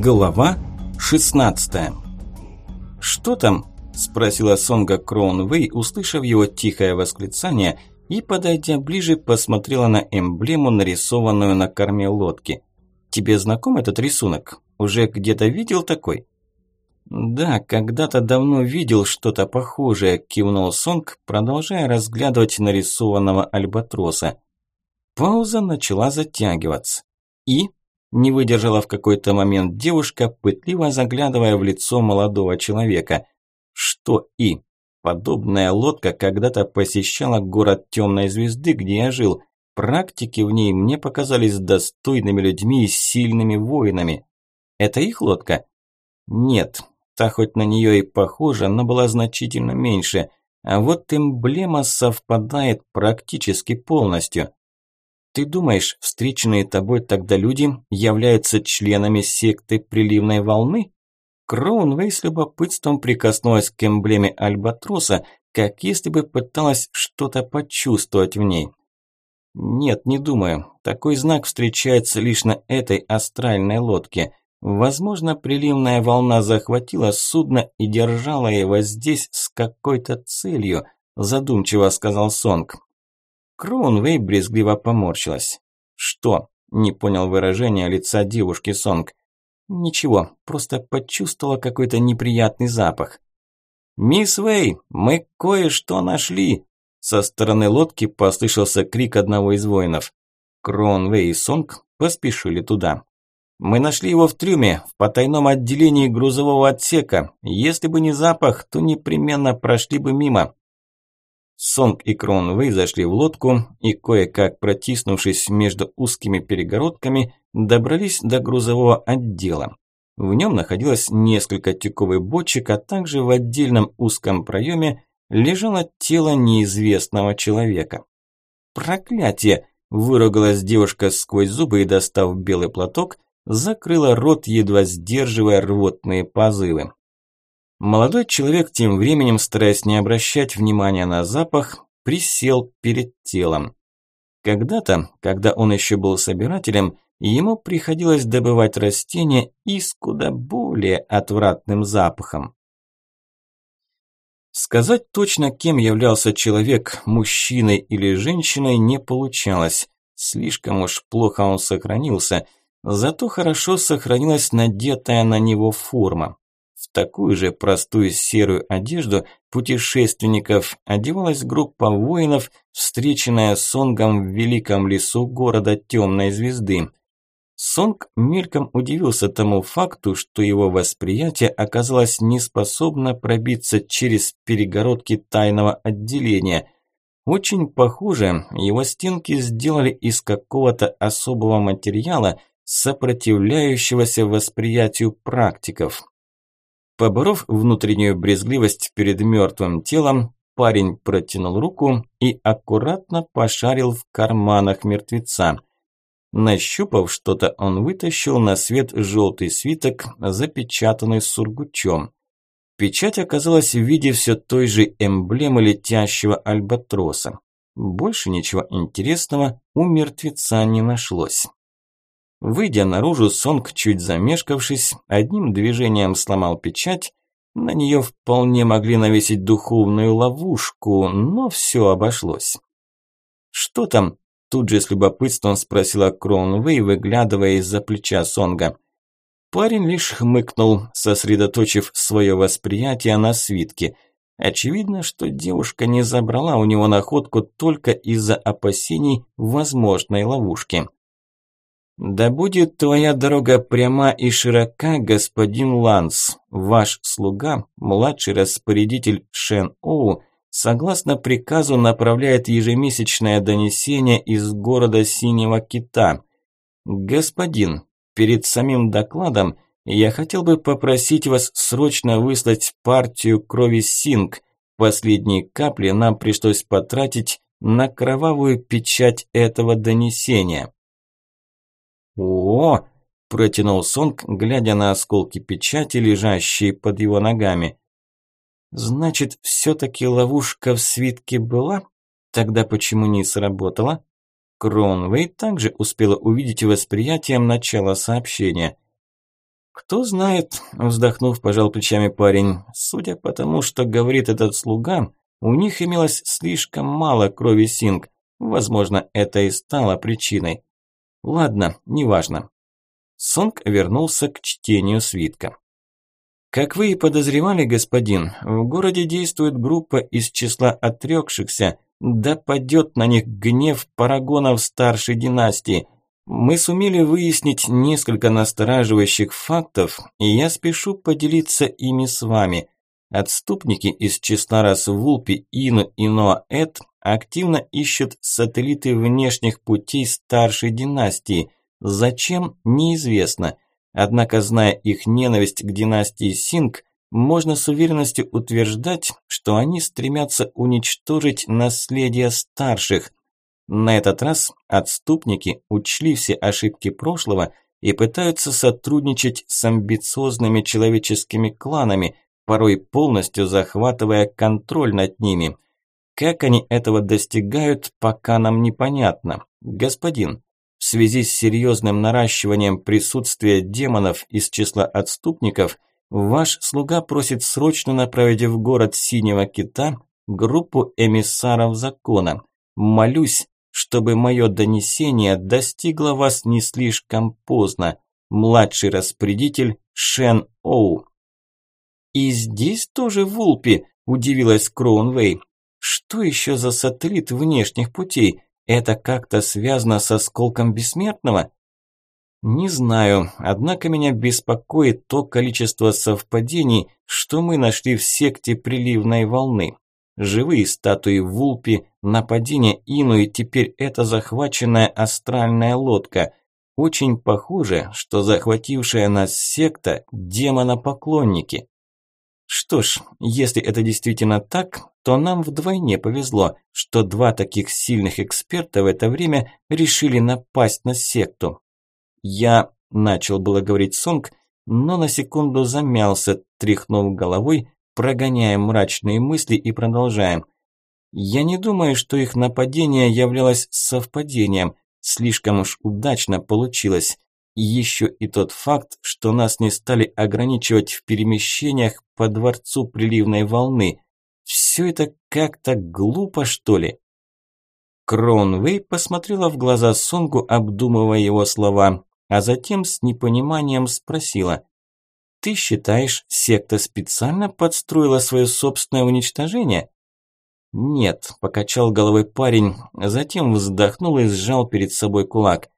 Глава 16 «Что там?» – спросила Сонга Кроунвей, услышав его тихое восклицание и, подойдя ближе, посмотрела на эмблему, нарисованную на корме лодки. «Тебе знаком этот рисунок? Уже где-то видел такой?» «Да, когда-то давно видел что-то похожее», – кивнул Сонг, продолжая разглядывать нарисованного альбатроса. Пауза начала затягиваться. И не выдержала в какой-то момент девушка, пытливо заглядывая в лицо молодого человека. Что и? Подобная лодка когда-то посещала город Темной Звезды, где я жил. Практики в ней мне показались достойными людьми и сильными воинами. Это их лодка? Нет, та хоть на нее и похожа, но была значительно меньше. А вот эмблема совпадает практически полностью. Ты думаешь, встреченные тобой тогда люди являются членами секты приливной волны? Кроунвей с любопытством прикоснулась к эмблеме Альбатроса, как если бы пыталась что-то почувствовать в ней. Нет, не думаю. Такой знак встречается лишь на этой астральной лодке. Возможно, приливная волна захватила судно и держала его здесь с какой-то целью, задумчиво сказал Сонг. Кроунвей брезгливо поморщилась. «Что?» – не понял выражения лица девушки Сонг. «Ничего, просто почувствовала какой-то неприятный запах». «Мисс Вэй, мы кое-что нашли!» Со стороны лодки послышался крик одного из воинов. Кроунвей и Сонг поспешили туда. «Мы нашли его в трюме, в потайном отделении грузового отсека. Если бы не запах, то непременно прошли бы мимо. Сонг и Кронвей зашли в лодку и, кое-как протиснувшись между узкими перегородками, добрались до грузового отдела. В нем находилось несколько тюковых бочек, а также в отдельном узком проеме лежало тело неизвестного человека. «Проклятие!» – выругалась девушка сквозь зубы и, достав белый платок, закрыла рот, едва сдерживая рвотные позывы. Молодой человек тем временем, стараясь не обращать внимания на запах, присел перед телом. Когда-то, когда он еще был собирателем, ему приходилось добывать растения и с куда более отвратным запахом. Сказать точно, кем являлся человек, мужчиной или женщиной, не получалось. Слишком уж плохо он сохранился, зато хорошо сохранилась надетая на него форма. В такую же простую серую одежду путешественников одевалась группа воинов, встреченная Сонгом в великом лесу города Темной Звезды. Сонг мельком удивился тому факту, что его восприятие оказалось неспособно пробиться через перегородки тайного отделения. Очень похоже, его стенки сделали из какого-то особого материала, сопротивляющегося восприятию практиков. Поборов внутреннюю брезгливость перед мертвым телом, парень протянул руку и аккуратно пошарил в карманах мертвеца. Нащупав что-то, он вытащил на свет желтый свиток, запечатанный сургучом. Печать оказалась в виде все той же эмблемы летящего альбатроса. Больше ничего интересного у мертвеца не нашлось. Выйдя наружу, Сонг, чуть замешкавшись, одним движением сломал печать. На нее вполне могли навесить духовную ловушку, но все обошлось. «Что там?» – тут же с любопытством спросила Кроунвей, выглядывая из-за плеча Сонга. Парень лишь хмыкнул, сосредоточив свое восприятие на свитке. Очевидно, что девушка не забрала у него находку только из-за опасений возможной ловушки. «Да будет твоя дорога пряма и широка, господин Ланс. Ваш слуга, младший распорядитель Шен Оу, согласно приказу направляет ежемесячное донесение из города Синего Кита. Господин, перед самим докладом я хотел бы попросить вас срочно выслать партию крови Синг. Последние капли нам пришлось потратить на кровавую печать этого донесения». «О!» – протянул Сонг, глядя на осколки печати, лежащие под его ногами. «Значит, все-таки ловушка в свитке была? Тогда почему не сработала?» Кронвей также успела увидеть восприятием начала сообщения. «Кто знает», – вздохнув, пожал плечами парень. «Судя по тому, что говорит этот слуга, у них имелось слишком мало крови Синг. Возможно, это и стало причиной. Ладно, неважно». Сонг вернулся к чтению свитка. Как вы и подозревали, господин, в городе действует группа из числа отрекшихся, да падет на них гнев парагонов старшей династии. Мы сумели выяснить несколько настораживающих фактов, и я спешу поделиться ими с вами. Отступники из числа рас Вулпи, Ину и Ноаэт активно ищут сателлиты внешних путей старшей династии. Зачем – неизвестно – Однако, зная их ненависть к династии Синг, можно с уверенностью утверждать, что они стремятся уничтожить наследие старших. На этот раз отступники учли все ошибки прошлого и пытаются сотрудничать с амбициозными человеческими кланами, порой полностью захватывая контроль над ними. Как они этого достигают, пока нам непонятно. Господин, в связи с серьезным наращиванием присутствия демонов из числа отступников, ваш слуга просит срочно направить в город Синего Кита группу эмиссаров закона. Молюсь, чтобы мое донесение достигло вас не слишком поздно. Младший распорядитель Шен Оу. И здесь тоже Вулпи, удивилась Кроунвей. Что еще за сателлит внешних путей? Это как-то связано со осколком бессмертного? Не знаю, однако меня беспокоит то количество совпадений, что мы нашли в секте приливной волны. Живые статуи Вулпи, нападение Ину и теперь эта захваченная астральная лодка. Очень похоже, что захватившая нас секта – демонопоклонники. Что ж, если это действительно так, то нам вдвойне повезло, что два таких сильных эксперта в это время решили напасть на секту. Я начал было говорить Сонг, но на секунду замялся, тряхнув головой, прогоняя мрачные мысли и продолжаем. Я не думаю, что их нападение являлось совпадением, слишком уж удачно получилось. Еще и тот факт, что нас не стали ограничивать в перемещениях по дворцу приливной волны. Все это как-то глупо, что ли? Кронвей посмотрела в глаза Сонгу, обдумывая его слова, а затем с непониманием спросила. «Ты считаешь, секта специально подстроила свое собственное уничтожение?» «Нет», – покачал головой парень, затем вздохнул и сжал перед собой кулак.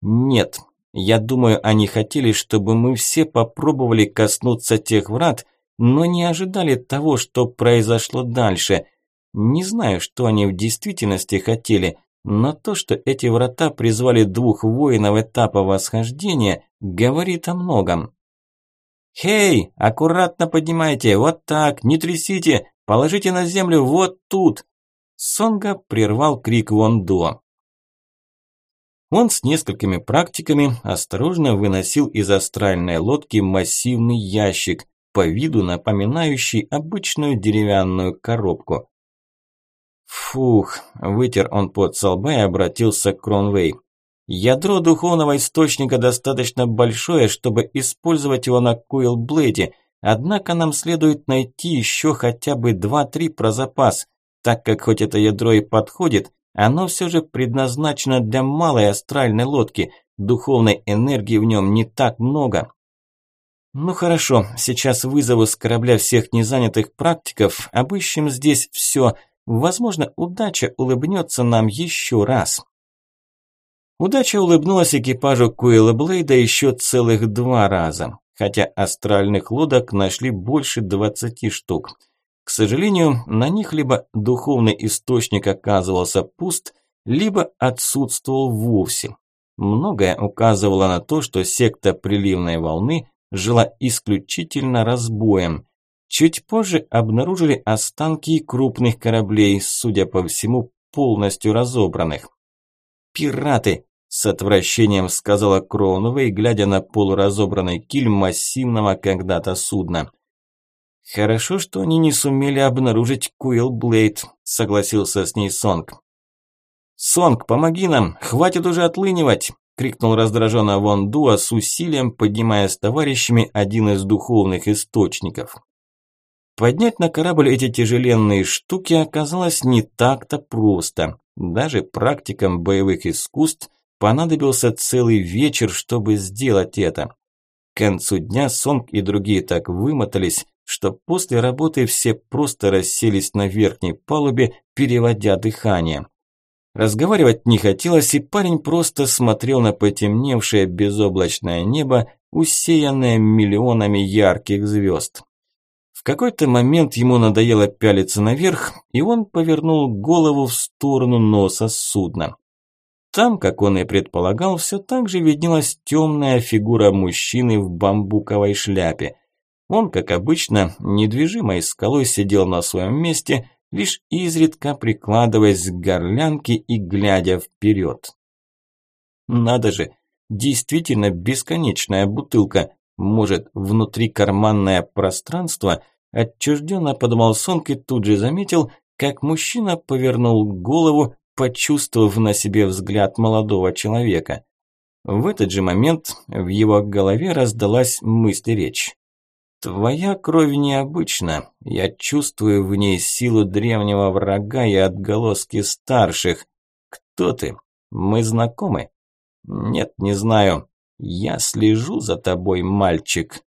«Нет, я думаю, они хотели, чтобы мы все попробовали коснуться тех врат, но не ожидали того, что произошло дальше. Не знаю, что они в действительности хотели, но то, что эти врата призвали двух воинов этапа восхождения, говорит о многом. «Хей, аккуратно поднимайте, вот так, не трясите, положите на землю вот тут!» Сонга прервал крик Вондо. Он с несколькими практиками осторожно выносил из астральной лодки массивный ящик, по виду напоминающий обычную деревянную коробку. Фух, вытер он под со и обратился к Кронвей. Ядро духовного источника достаточно большое, чтобы использовать его на Куилблейде, однако нам следует найти еще хотя бы 2-3 про запас, так как хоть это ядро и подходит, оно все же предназначено для малой астральной лодки, духовной энергии в нем не так много. Ну хорошо, сейчас вызову с корабля всех незанятых практиков, обыщем здесь все. Возможно, удача улыбнется нам еще раз. Удача улыбнулась экипажу Куэлла Блейда еще целых два раза, хотя астральных лодок нашли больше двадцати штук. К сожалению, на них либо духовный источник оказывался пуст, либо отсутствовал вовсе. Многое указывало на то, что секта приливной волны жила исключительно разбоем. Чуть позже обнаружили останки крупных кораблей, судя по всему, полностью разобранных. «Пираты!» – с отвращением сказала Кроуновой, глядя на полуразобранный киль массивного когда-то судна – «Хорошо, что они не сумели обнаружить Куилл Блейд», – согласился с ней Сонг. «Сонг, помоги нам, хватит уже отлынивать!» – крикнул раздраженно Вон Дуа с усилием, поднимая с товарищами один из духовных источников. Поднять на корабль эти тяжеленные штуки оказалось не так-то просто. Даже практикам боевых искусств понадобился целый вечер, чтобы сделать это. К концу дня Сонг и другие так вымотались, что после работы все просто расселись на верхней палубе, переводя дыхание. Разговаривать не хотелось, и парень просто смотрел на потемневшее безоблачное небо, усеянное миллионами ярких звезд. В какой-то момент ему надоело пялиться наверх, и он повернул голову в сторону носа судна. Там, как он и предполагал, все так же виднелась темная фигура мужчины в бамбуковой шляпе. Он, как обычно, недвижимой скалой сидел на своем месте, лишь изредка прикладываясь к горлянке и глядя вперед. Надо же, действительно бесконечная бутылка. Может, внутри карманное пространство? Отчужденно подумал Сонг и тут же заметил, как мужчина повернул голову, почувствовав на себе взгляд молодого человека. В этот же момент в его голове раздалась мысль-речь. «Твоя кровь необычна. Я чувствую в ней силу древнего врага и отголоски старших. Кто ты? Мы знакомы?» «Нет, не знаю. Я слежу за тобой, мальчик».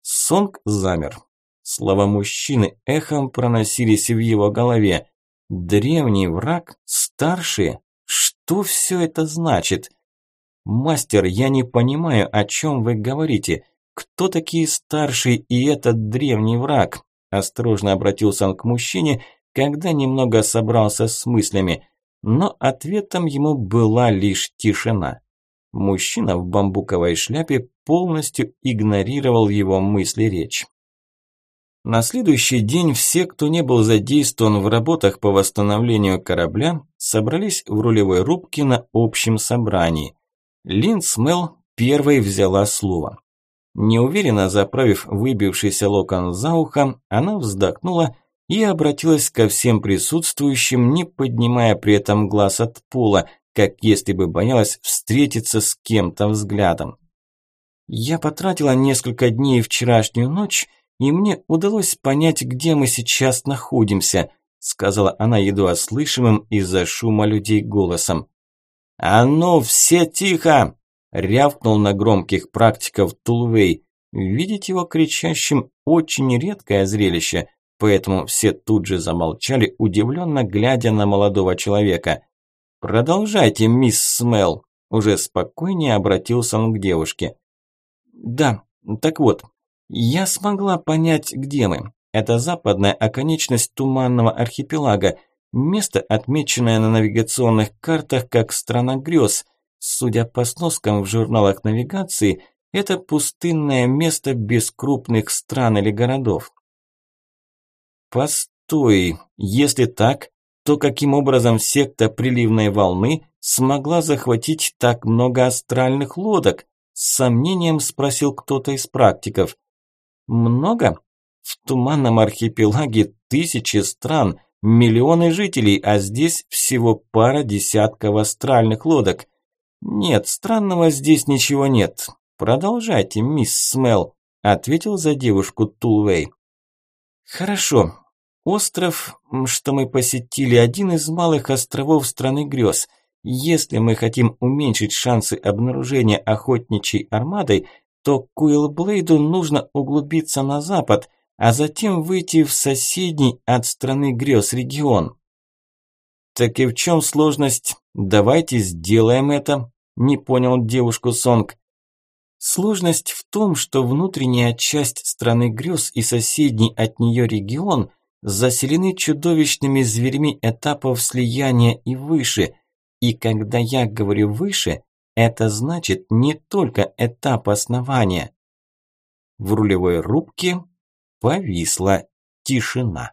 Сонг замер. Слова мужчины эхом проносились в его голове. Древний враг? Старший? Что все это значит? Мастер, я не понимаю, о чем вы говорите. Кто такие старшие и этот древний враг? Осторожно обратился он к мужчине, когда немного собрался с мыслями. Но ответом ему была лишь тишина. Мужчина в бамбуковой шляпе полностью игнорировал его мысли-речь. На следующий день все, кто не был задействован в работах по восстановлению корабля, собрались в рулевой рубке на общем собрании. Лин Смел первой взяла слово. Неуверенно заправив выбившийся локон за ухо, она вздохнула и обратилась ко всем присутствующим, не поднимая при этом глаз от пола, как если бы боялась встретиться с кем-то взглядом. «Я потратила несколько дней вчерашнюю ночь и мне удалось понять, где мы сейчас находимся», сказала она едва слышимым из-за шума людей голосом. «А ну, все тихо!» Рявкнул на громких практиков Тулвей. Видеть его кричащим очень редкое зрелище, поэтому все тут же замолчали, удивленно глядя на молодого человека. «Продолжайте, мисс Смел», уже спокойнее обратился он к девушке. «Да, так вот, я смогла понять, где мы. Это западная оконечность туманного архипелага, место, отмеченное на навигационных картах как страна грез. Судя по сноскам в журналах навигации, это пустынное место без крупных стран или городов. Постой, если так, то каким образом секта приливной волны смогла захватить так много астральных лодок? С сомнением спросил кто-то из практиков. Много? В туманном архипелаге тысячи стран, миллионы жителей, а здесь всего пара десятков астральных лодок. Нет, странного здесь ничего нет. Продолжайте, мисс Смел, ответил за девушку Тулвей. Хорошо. Остров, что мы посетили, один из малых островов страны грез. Если мы хотим уменьшить шансы обнаружения охотничьей армадой, то Куилблейду нужно углубиться на запад, а затем выйти в соседний от страны грез регион. Так и в чем сложность? Давайте сделаем это, не понял девушку Сонг. Сложность в том, что внутренняя часть страны грез и соседний от нее регион заселены чудовищными зверьми этапов слияния и выше. И когда я говорю «выше», это значит не только этап основания. В рулевой рубке повисла тишина.